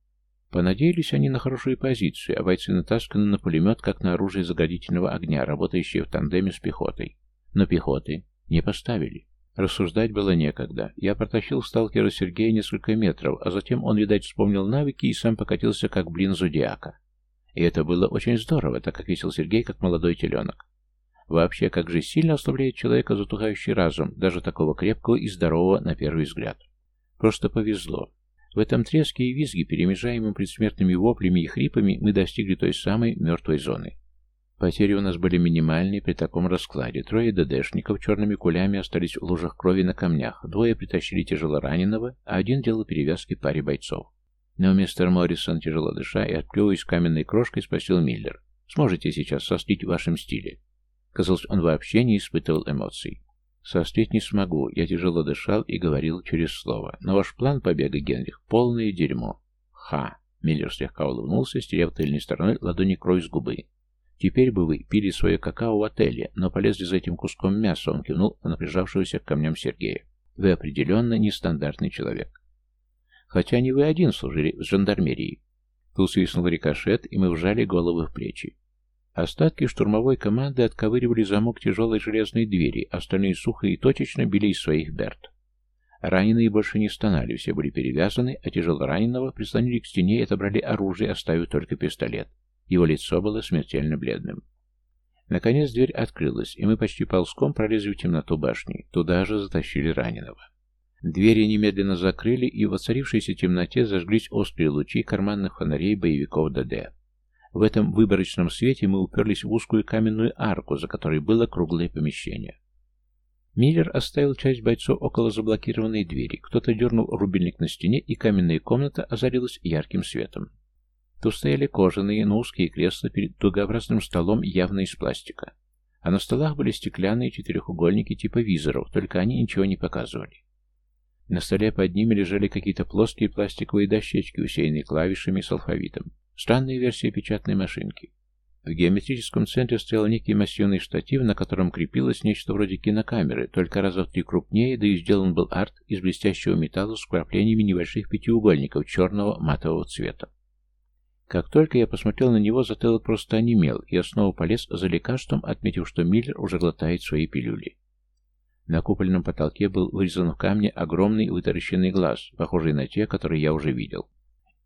Понадеялись они на хорошую позицию, а бойцы натасканы на пулемет, как на оружие заградительного огня, работающее в тандеме с пехотой. Но пехоты не поставили. Рассуждать было некогда. Я протащил сталкера Сергея несколько метров, а затем он, видать, вспомнил навыки и сам покатился, как блин зодиака. И это было очень здорово, так как весил Сергей, как молодой теленок. Вообще, как же сильно ослабляет человека затухающий разум, даже такого крепкого и здорового на первый взгляд. Просто повезло. В этом треске и визге, перемежаемым предсмертными воплями и хрипами, мы достигли той самой мертвой зоны. Потери у нас были минимальные при таком раскладе. Трое ДДшников черными кулями остались в лужах крови на камнях, двое притащили тяжело раненого, а один делал перевязки паре бойцов. Но мистер Моррисон, тяжело дыша и отплевываясь каменной крошкой, спросил Миллер. «Сможете сейчас сослить в вашем стиле?» Казалось, он вообще не испытывал эмоций. Сострить не смогу, я тяжело дышал и говорил через слово. Но ваш план побега, Генрих, полное дерьмо. Ха! Миллер слегка улыбнулся, стерев тыльной стороной ладони кровь с губы. Теперь бы вы пили свое какао в отеле, но полезли за этим куском мяса, он кивнул на напряжавшегося к камням Сергея. Вы определенно нестандартный человек. Хотя не вы один служили в жандармерии. Тут свистнул рикошет, и мы вжали головы в плечи. Остатки штурмовой команды отковыривали замок тяжелой железной двери, остальные сухо и точечно били из своих берт. Раненые больше не стонали, все были перевязаны, а тяжело раненого прислонили к стене и отобрали оружие, оставив только пистолет. Его лицо было смертельно бледным. Наконец дверь открылась, и мы почти ползком пролезли в темноту башни. Туда же затащили раненого. Двери немедленно закрыли, и в воцарившейся темноте зажглись острые лучи карманных фонарей боевиков ДД. В этом выборочном свете мы уперлись в узкую каменную арку, за которой было круглое помещение. Миллер оставил часть бойцов около заблокированной двери. Кто-то дернул рубильник на стене, и каменная комната озарилась ярким светом. Тут стояли кожаные, но узкие кресла перед дугообразным столом явно из пластика. А на столах были стеклянные четырехугольники типа визоров, только они ничего не показывали. На столе под ними лежали какие-то плоские пластиковые дощечки, усеянные клавишами с алфавитом. Странная версия печатной машинки. В геометрическом центре стоял некий массивный штатив, на котором крепилось нечто вроде кинокамеры, только раза в три крупнее, да и сделан был арт из блестящего металла с вкраплениями небольших пятиугольников черного матового цвета. Как только я посмотрел на него, затылок просто онемел, и я снова полез за лекарством, отметив, что Миллер уже глотает свои пилюли. На купольном потолке был вырезан в камне огромный вытаращенный глаз, похожий на те, которые я уже видел.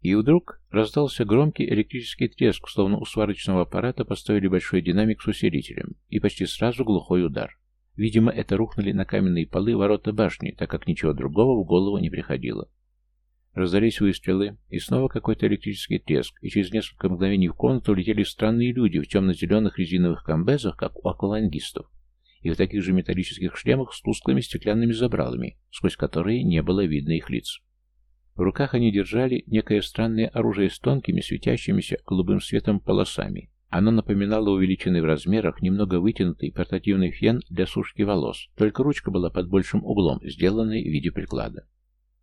И вдруг раздался громкий электрический треск, словно у сварочного аппарата поставили большой динамик с усилителем, и почти сразу глухой удар. Видимо, это рухнули на каменные полы ворота башни, так как ничего другого в голову не приходило. Раздались выстрелы, и снова какой-то электрический треск, и через несколько мгновений в комнату улетели странные люди в темно-зеленых резиновых комбезах, как у аквалангистов, и в таких же металлических шлемах с тусклыми стеклянными забралами, сквозь которые не было видно их лиц. В руках они держали некое странное оружие с тонкими, светящимися голубым светом полосами. Оно напоминало увеличенный в размерах, немного вытянутый портативный фен для сушки волос, только ручка была под большим углом, сделанной в виде приклада.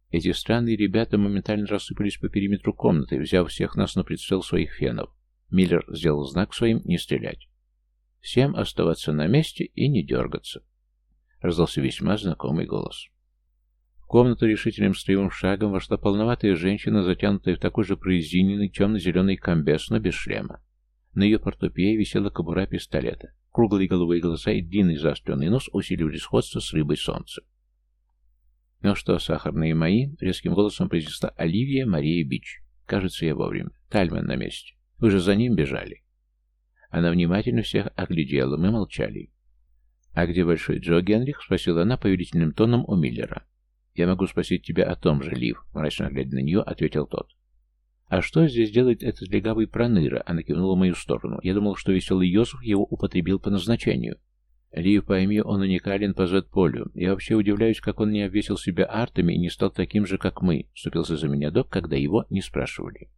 Эти странные ребята моментально рассыпались по периметру комнаты, взяв всех нас на прицел своих фенов. Миллер сделал знак своим не стрелять. Всем оставаться на месте и не дергаться. Раздался весьма знакомый голос комнату решительным строевым шагом вошла полноватая женщина, затянутая в такой же прорезиненный темно-зеленый комбез, но без шлема. На ее портупее висела кобура пистолета. Круглые голубые глаза и длинный заостренный нос усиливали сходство с рыбой солнца. «Ну что, сахарные мои?» — резким голосом произнесла Оливия Мария Бич. «Кажется, я вовремя. Тальман на месте. Вы же за ним бежали». Она внимательно всех оглядела, мы молчали. «А где Большой Джо Генрих?» — спросила она повелительным тоном у Миллера. «Я могу спросить тебя о том же, Лив», — мрачно глядя на нее, ответил тот. «А что здесь делает этот легавый проныра?» Она кивнула в мою сторону. Я думал, что веселый Йосиф его употребил по назначению. Лив, пойми, он уникален по Z-полю. Я вообще удивляюсь, как он не обвесил себя артами и не стал таким же, как мы, вступился за меня док, когда его не спрашивали.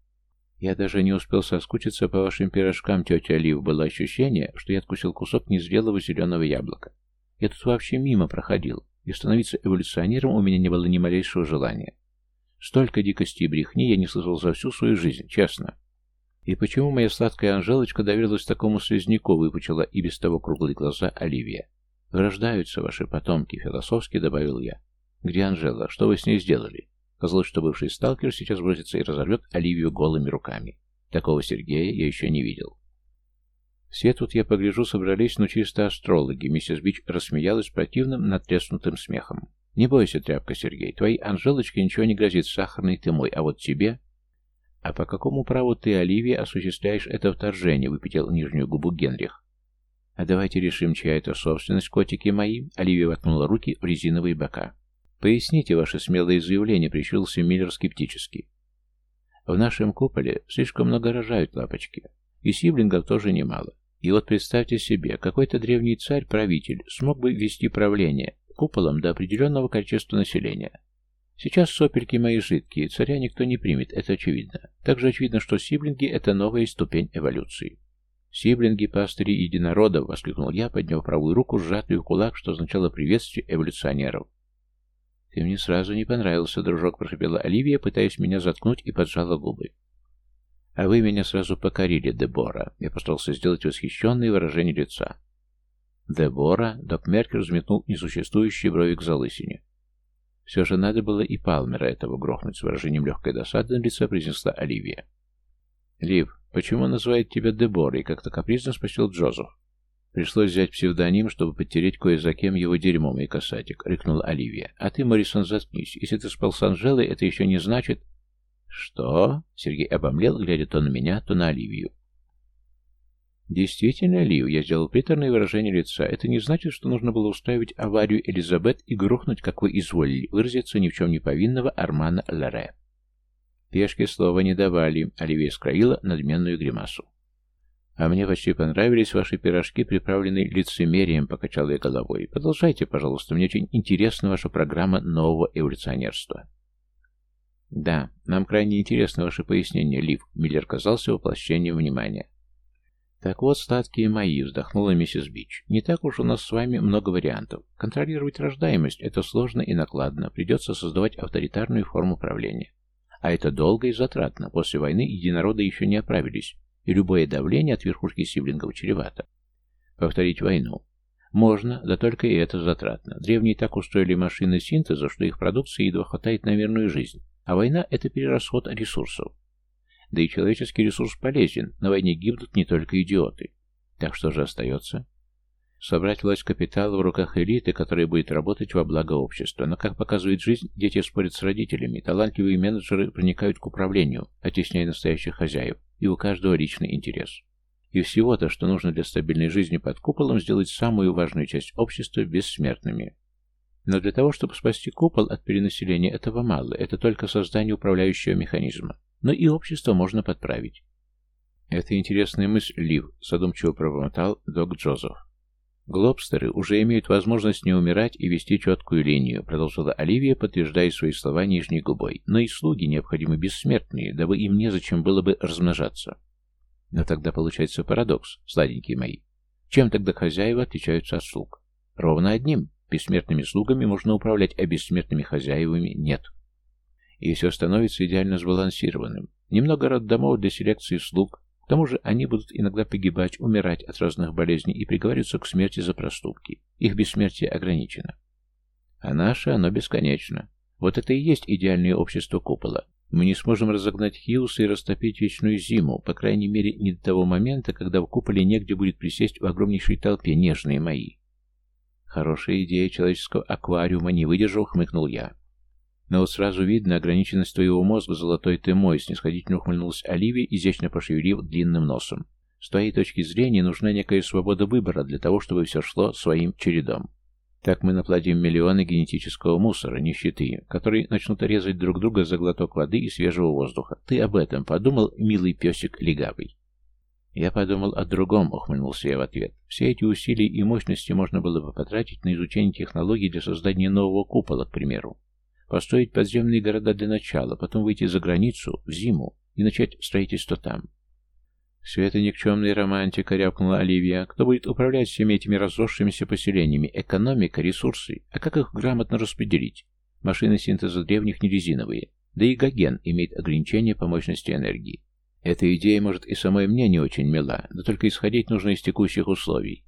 Я даже не успел соскучиться по вашим пирожкам, тетя Лив. Было ощущение, что я откусил кусок незрелого зеленого яблока. Я тут вообще мимо проходил, и становиться эволюционером у меня не было ни малейшего желания. Столько дикости и брехни я не слышал за всю свою жизнь, честно. И почему моя сладкая Анжелочка доверилась такому слезняку, выпучила и без того круглые глаза Оливия. «Врождаются ваши потомки», — философски добавил я. «Где Анжела? Что вы с ней сделали?» Казалось, что бывший сталкер сейчас бросится и разорвет Оливию голыми руками. Такого Сергея я еще не видел. Все тут, я погляжу, собрались, но чисто астрологи. Миссис Бич рассмеялась противным, натреснутым смехом. Не бойся, тряпка, Сергей. Твоей Анжелочке ничего не грозит, сахарный ты мой, а вот тебе... А по какому праву ты, Оливия, осуществляешь это вторжение? Выпятил нижнюю губу Генрих. А давайте решим, чья это собственность, котики мои. Оливия воткнула руки в резиновые бока. Поясните ваше смелое заявление, прищурился Миллер скептически. В нашем куполе слишком много рожают лапочки. И сиблингов тоже немало. И вот представьте себе, какой-то древний царь-правитель смог бы вести правление, куполом до определенного количества населения. Сейчас сопельки мои жидкие, царя никто не примет, это очевидно. Также очевидно, что сиблинги – это новая ступень эволюции. «Сиблинги, пастыри единородов!» — воскликнул я, подняв правую руку, сжатую в кулак, что означало приветствие эволюционеров. «Ты мне сразу не понравился, дружок», — прошепела Оливия, пытаясь меня заткнуть и поджала губы. «А вы меня сразу покорили, Дебора», — я постарался сделать восхищенное выражение лица. Дебора, док Меркер взметнул несуществующие брови к залысине. Все же надо было и Палмера этого грохнуть, с выражением легкой досады на лице произнесла Оливия. «Лив, почему называет тебя Деборой?» — как-то капризно спросил Джозеф. «Пришлось взять псевдоним, чтобы подтереть кое за кем его дерьмом и касатик», — рыкнула Оливия. «А ты, Моррисон, заткнись. Если ты спал с Анжелой, это еще не значит...» «Что?» — Сергей обомлел, глядя то на меня, то на Оливию. Действительно, Лив, я сделал приторное выражение лица. Это не значит, что нужно было устраивать аварию Элизабет и грохнуть, как вы изволили, выразиться ни в чем не повинного Армана Ларе. Пешки слова не давали, Оливия скроила надменную гримасу. «А мне почти понравились ваши пирожки, приправленные лицемерием», — покачал я головой. «Продолжайте, пожалуйста, мне очень интересна ваша программа нового эволюционерства». «Да, нам крайне интересно ваше пояснение, Лив», — Миллер казался воплощением внимания. «Так вот, статки мои», — вздохнула миссис Бич. «Не так уж у нас с вами много вариантов. Контролировать рождаемость — это сложно и накладно. Придется создавать авторитарную форму правления. А это долго и затратно. После войны единороды еще не оправились, и любое давление от верхушки сиблингов чревато. Повторить войну. Можно, да только и это затратно. Древние так устроили машины синтеза, что их продукции едва хватает на мирную жизнь. А война — это перерасход ресурсов. Да и человеческий ресурс полезен, на войне гибнут не только идиоты. Так что же остается? Собрать власть капитала в руках элиты, которая будет работать во благо общества. Но, как показывает жизнь, дети спорят с родителями, талантливые менеджеры проникают к управлению, оттесняя настоящих хозяев, и у каждого личный интерес. И всего-то, что нужно для стабильной жизни под куполом, сделать самую важную часть общества бессмертными. Но для того, чтобы спасти купол от перенаселения, этого мало, это только создание управляющего механизма но и общество можно подправить. Это интересная мысль, Лив, задумчиво пробормотал док Джозеф. Глобстеры уже имеют возможность не умирать и вести четкую линию, продолжила Оливия, подтверждая свои слова нижней губой. Но и слуги необходимы бессмертные, дабы им незачем было бы размножаться. Но тогда получается парадокс, сладенькие мои. Чем тогда хозяева отличаются от слуг? Ровно одним. Бессмертными слугами можно управлять, а бессмертными хозяевами нет и все становится идеально сбалансированным. Немного роддомов для селекции слуг, к тому же они будут иногда погибать, умирать от разных болезней и приговариваться к смерти за проступки. Их бессмертие ограничено. А наше, оно бесконечно. Вот это и есть идеальное общество купола. Мы не сможем разогнать Хиуса и растопить вечную зиму, по крайней мере, не до того момента, когда в куполе негде будет присесть в огромнейшей толпе, нежные мои. Хорошая идея человеческого аквариума, не выдержал, хмыкнул я. Но вот сразу видно ограниченность твоего мозга, золотой ты мой, снисходительно ухмыльнулась Оливия, изящно пошевелив длинным носом. С твоей точки зрения нужна некая свобода выбора для того, чтобы все шло своим чередом. Так мы наплодим миллионы генетического мусора, нищеты, которые начнут резать друг друга за глоток воды и свежего воздуха. Ты об этом подумал, милый песик легавый? Я подумал о другом, ухмыльнулся я в ответ. Все эти усилия и мощности можно было бы потратить на изучение технологий для создания нового купола, к примеру. Построить подземные города для начала, потом выйти за границу, в зиму, и начать строительство там. «Все это никчемная романтика», — рявкнула Оливия. «Кто будет управлять всеми этими разросшимися поселениями? Экономика, ресурсы. А как их грамотно распределить? Машины синтеза древних не резиновые. Да и Гоген имеет ограничения по мощности энергии. Эта идея, может, и самой мне не очень мила, да только исходить нужно из текущих условий.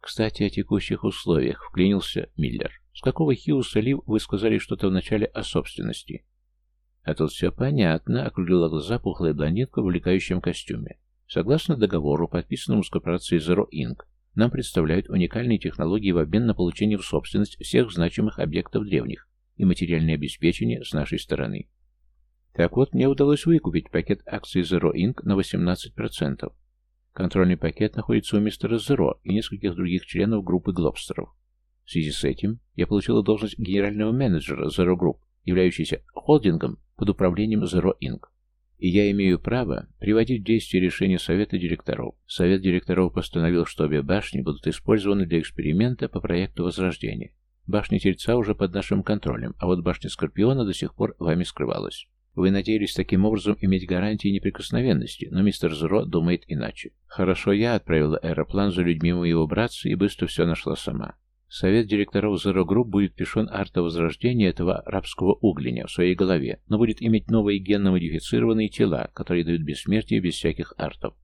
Кстати, о текущих условиях вклинился Миллер. С какого Хьюса Лив вы сказали что-то вначале о собственности? А тут все понятно, округлила глаза пухлая блондинка в увлекающем костюме. Согласно договору, подписанному с корпорацией Zero Inc., нам представляют уникальные технологии в обмен на получение в собственность всех значимых объектов древних и материальное обеспечение с нашей стороны. Так вот, мне удалось выкупить пакет акций Zero Inc. на 18%. Контрольный пакет находится у мистера Zero и нескольких других членов группы Глобстеров. В связи с этим я получила должность генерального менеджера Zero Group, являющейся холдингом под управлением Zero Inc и я имею право приводить в действие решения Совета директоров. Совет директоров постановил, что обе башни будут использованы для эксперимента по проекту Возрождения. Башня Тельца уже под нашим контролем, а вот башня Скорпиона до сих пор вами скрывалась. Вы надеялись таким образом иметь гарантии неприкосновенности, но мистер Зро думает иначе. Хорошо, я отправила аэроплан за людьми моего братца и быстро все нашла сама. Совет директоров Zero Group будет лишен арта возрождения этого рабского угленя в своей голове, но будет иметь новые генно-модифицированные тела, которые дают бессмертие без всяких артов.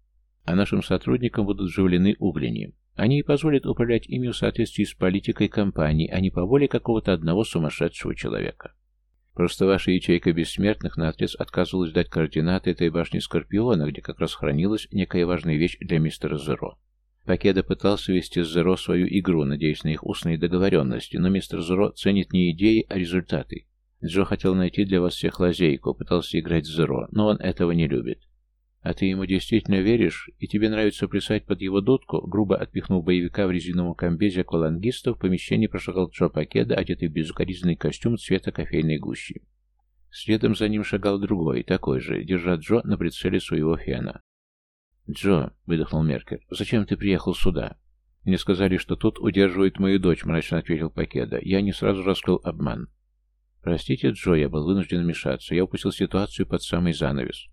А нашим сотрудникам будут вживлены углени. Они и позволят управлять ими в соответствии с политикой компании, а не по воле какого-то одного сумасшедшего человека. Просто ваша ячейка бессмертных наотрез отказывалась дать координаты этой башни Скорпиона, где как раз хранилась некая важная вещь для мистера Зеро. Покеда пытался вести с Зеро свою игру, надеясь на их устные договоренности, но мистер Зеро ценит не идеи, а результаты. Джо хотел найти для вас всех лазейку, пытался играть с Зеро, но он этого не любит. А ты ему действительно веришь, и тебе нравится плясать под его дудку? Грубо отпихнув боевика в резиновом комбезе аквалангиста, в помещении прошагал Джо Покеда, одетый в безукоризненный костюм цвета кофейной гущи. Следом за ним шагал другой, такой же, держа Джо на прицеле своего фена. «Джо», — выдохнул Меркер, — «зачем ты приехал сюда?» «Мне сказали, что тут удерживает мою дочь», — мрачно ответил Покеда. «Я не сразу раскрыл обман». «Простите, Джо, я был вынужден вмешаться. Я упустил ситуацию под самый занавес».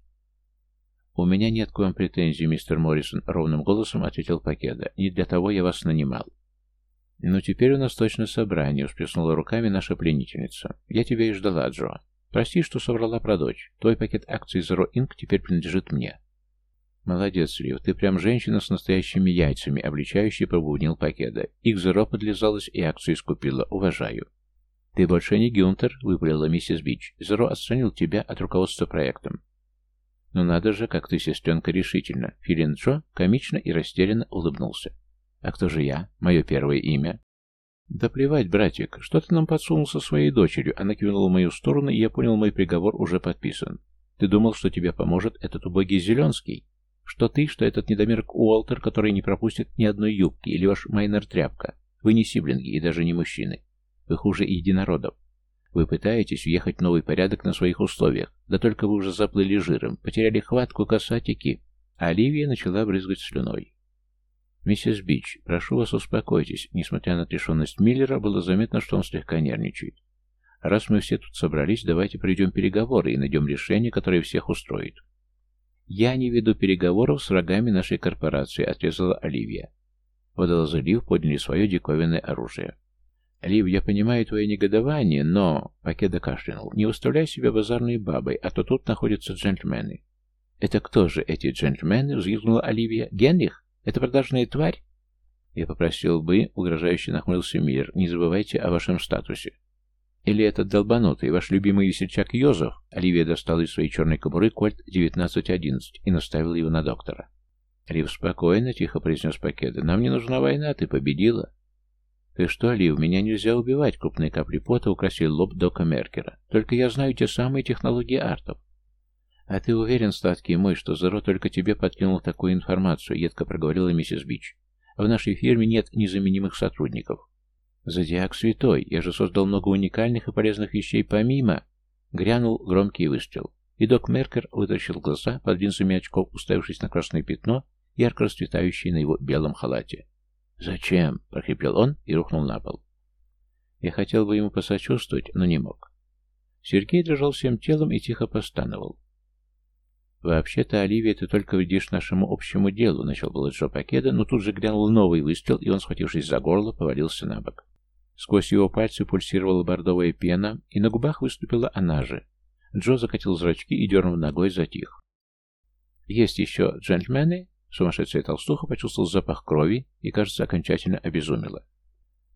«У меня нет к вам претензий, мистер Моррисон», — ровным голосом ответил Покеда. «Не для того я вас нанимал». «Ну, теперь у нас точно собрание», — всплеснула руками наша пленительница. «Я тебя и ждала, Джо. Прости, что соврала про дочь. Твой пакет акций Zero Inc. теперь принадлежит мне». «Молодец, Лив, ты прям женщина с настоящими яйцами», — обличающий пробуднил Покеда. «Их зеро подлезалось и акцию скупила. Уважаю». «Ты больше не Гюнтер», — выпалила миссис Бич. «Зеро отстранил тебя от руководства проектом». «Ну надо же, как ты, сестренка, решительно!» Филин Джо комично и растерянно улыбнулся. «А кто же я? Мое первое имя?» «Да плевать, братик, что ты нам подсунул со своей дочерью?» Она кивнула в мою сторону, и я понял, мой приговор уже подписан. «Ты думал, что тебе поможет этот убогий Зеленский?» Что ты, что этот недомерок Уолтер, который не пропустит ни одной юбки, или ваш Майнер Тряпка. Вы не сиблинги и даже не мужчины. Вы хуже единородов. Вы пытаетесь въехать в новый порядок на своих условиях, да только вы уже заплыли жиром, потеряли хватку касатики. А Оливия начала брызгать слюной. «Миссис Бич, прошу вас, успокойтесь». Несмотря на отрешенность Миллера, было заметно, что он слегка нервничает. «Раз мы все тут собрались, давайте проведем переговоры и найдем решение, которое всех устроит». «Я не веду переговоров с врагами нашей корпорации», — отрезала Оливия. Водолазы Лив подняли свое диковинное оружие. «Лив, я понимаю твое негодование, но...» — Пакеда кашлянул. «Не выставляй себя базарной бабой, а то тут находятся джентльмены». «Это кто же эти джентльмены?» — взвизгнула Оливия. «Генрих? Это продажная тварь?» «Я попросил бы...» — угрожающе нахмурился Мир. «Не забывайте о вашем статусе». Или этот долбанутый, ваш любимый весельчак Йозеф?» Оливия достала из своей черной кобуры кольт 1911 и наставила его на доктора. «Лив, спокойно», — тихо произнес Покеда. «Нам не нужна война, ты победила». «Ты что, Лив, меня нельзя убивать?» Крупные капли пота украсили лоб Дока Меркера. «Только я знаю те самые технологии артов». «А ты уверен, сладкий мой, что Зеро только тебе подкинул такую информацию?» — едко проговорила миссис Бич. «В нашей фирме нет незаменимых сотрудников». «Зодиак святой! Я же создал много уникальных и полезных вещей помимо...» Грянул громкий выстрел. И док Меркер вытащил глаза под линзами очков, уставившись на красное пятно, ярко расцветающее на его белом халате. «Зачем?» — прохрипел он и рухнул на пол. Я хотел бы ему посочувствовать, но не мог. Сергей дрожал всем телом и тихо постановал. «Вообще-то, Оливия, ты только вредишь нашему общему делу», — начал было Джо Пакеда, но тут же глянул новый выстрел, и он, схватившись за горло, повалился на бок. Сквозь его пальцы пульсировала бордовая пена, и на губах выступила она же. Джо закатил зрачки и, дернув ногой, затих. «Есть еще джентльмены?» Сумасшедшая толстуха почувствовал запах крови и, кажется, окончательно обезумела.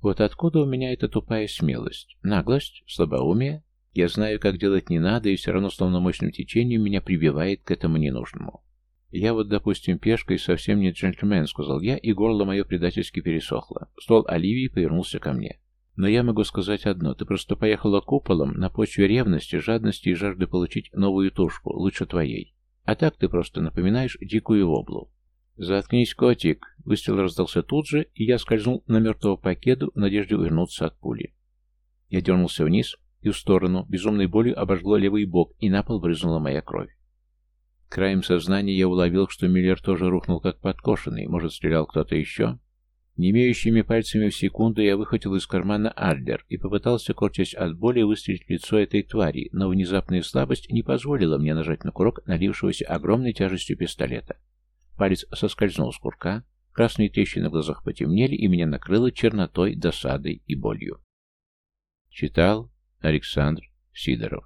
Вот откуда у меня эта тупая смелость? Наглость? Слабоумие? Я знаю, как делать не надо, и все равно словно мощным течением меня прибивает к этому ненужному. Я вот, допустим, пешка и совсем не джентльмен, сказал я, и горло мое предательски пересохло. Стол Оливии повернулся ко мне. Но я могу сказать одно, ты просто поехала куполом на почве ревности, жадности и жажды получить новую тушку, лучше твоей. А так ты просто напоминаешь дикую воблу. «Заткнись, котик!» Выстрел раздался тут же, и я скользнул на мертвого пакету в надежде увернуться от пули. Я дернулся вниз и в сторону, безумной болью обожгло левый бок, и на пол брызнула моя кровь. Краем сознания я уловил, что Миллер тоже рухнул как подкошенный, может, стрелял кто-то еще? Не имеющими пальцами в секунду я выхватил из кармана Арлер и попытался, корчась от боли, выстрелить лицо этой твари, но внезапная слабость не позволила мне нажать на курок, налившегося огромной тяжестью пистолета. Палец соскользнул с курка, красные трещины в глазах потемнели, и меня накрыло чернотой, досадой и болью. Читал Александр Сидоров